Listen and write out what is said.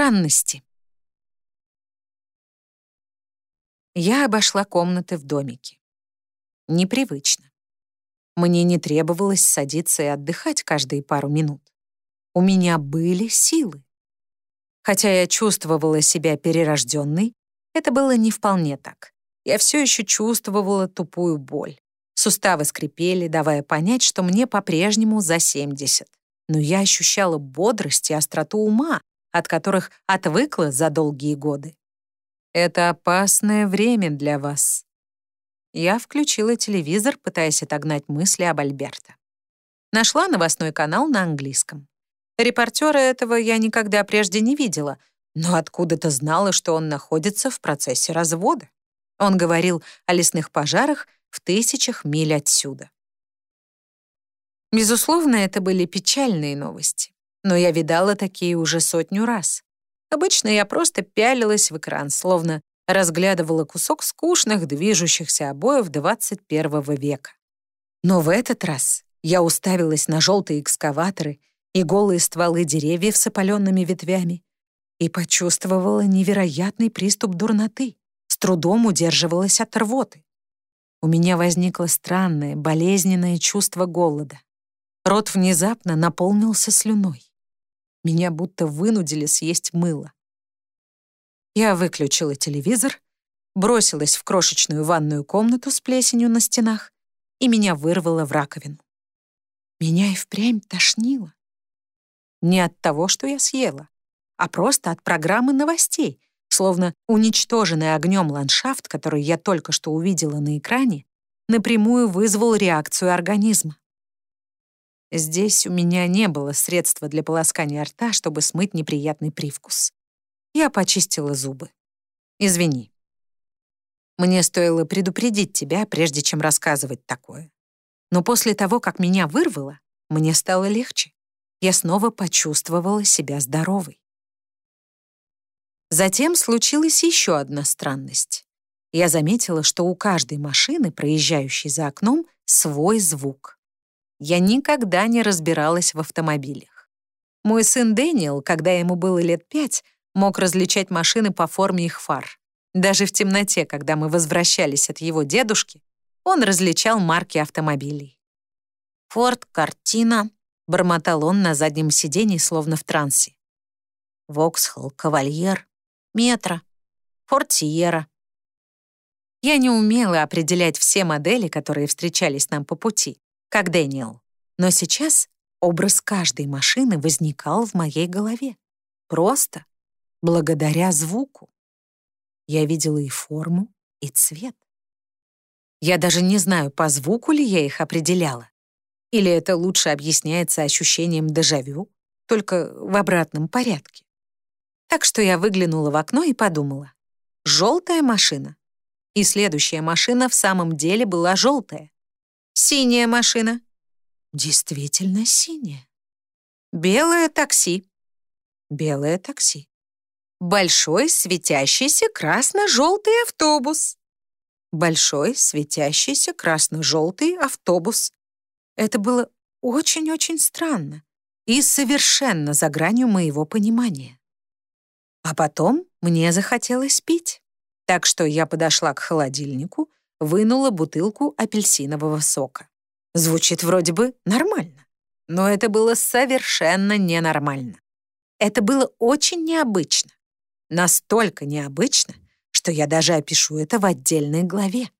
Странности. Я обошла комнаты в домике. Непривычно. Мне не требовалось садиться и отдыхать каждые пару минут. У меня были силы. Хотя я чувствовала себя перерожденной, это было не вполне так. Я все еще чувствовала тупую боль. Суставы скрипели, давая понять, что мне по-прежнему за 70. Но я ощущала бодрость и остроту ума, от которых отвыкла за долгие годы. Это опасное время для вас. Я включила телевизор, пытаясь отогнать мысли об Альберто. Нашла новостной канал на английском. Репортера этого я никогда прежде не видела, но откуда-то знала, что он находится в процессе развода. Он говорил о лесных пожарах в тысячах миль отсюда. Безусловно, это были печальные новости, но я видала такие уже сотню раз. Обычно я просто пялилась в экран, словно разглядывала кусок скучных движущихся обоев 21 века. Но в этот раз я уставилась на желтые экскаваторы и голые стволы деревьев с опаленными ветвями и почувствовала невероятный приступ дурноты, с трудом удерживалась от рвоты. У меня возникло странное, болезненное чувство голода. Рот внезапно наполнился слюной. Меня будто вынудили съесть мыло. Я выключила телевизор, бросилась в крошечную ванную комнату с плесенью на стенах, и меня вырвало в раковину. Меня и впрямь тошнило. Не от того, что я съела, а просто от программы новостей, словно уничтоженный огнем ландшафт, который я только что увидела на экране, напрямую вызвал реакцию организма. Здесь у меня не было средства для полоскания рта, чтобы смыть неприятный привкус. Я почистила зубы. Извини. Мне стоило предупредить тебя, прежде чем рассказывать такое. Но после того, как меня вырвало, мне стало легче. Я снова почувствовала себя здоровой. Затем случилась еще одна странность. Я заметила, что у каждой машины, проезжающей за окном, свой звук. Я никогда не разбиралась в автомобилях. Мой сын Дэниел, когда ему было лет пять, мог различать машины по форме их фар. Даже в темноте, когда мы возвращались от его дедушки, он различал марки автомобилей. «Форд, картина», — бормотал он на заднем сиденье, словно в трансе. «Воксхолл, кавальер, метро, Форд Сиера». Я не умела определять все модели, которые встречались нам по пути, как Дэниел. Но сейчас образ каждой машины возникал в моей голове. Просто благодаря звуку. Я видела и форму, и цвет. Я даже не знаю, по звуку ли я их определяла. Или это лучше объясняется ощущением дежавю, только в обратном порядке. Так что я выглянула в окно и подумала. Желтая машина. И следующая машина в самом деле была желтая. Синяя машина. Действительно синяя. Белое такси. Белое такси. Большой светящийся красно-желтый автобус. Большой светящийся красно-желтый автобус. Это было очень-очень странно и совершенно за гранью моего понимания. А потом мне захотелось пить, так что я подошла к холодильнику вынула бутылку апельсинового сока. Звучит вроде бы нормально, но это было совершенно ненормально. Это было очень необычно. Настолько необычно, что я даже опишу это в отдельной главе.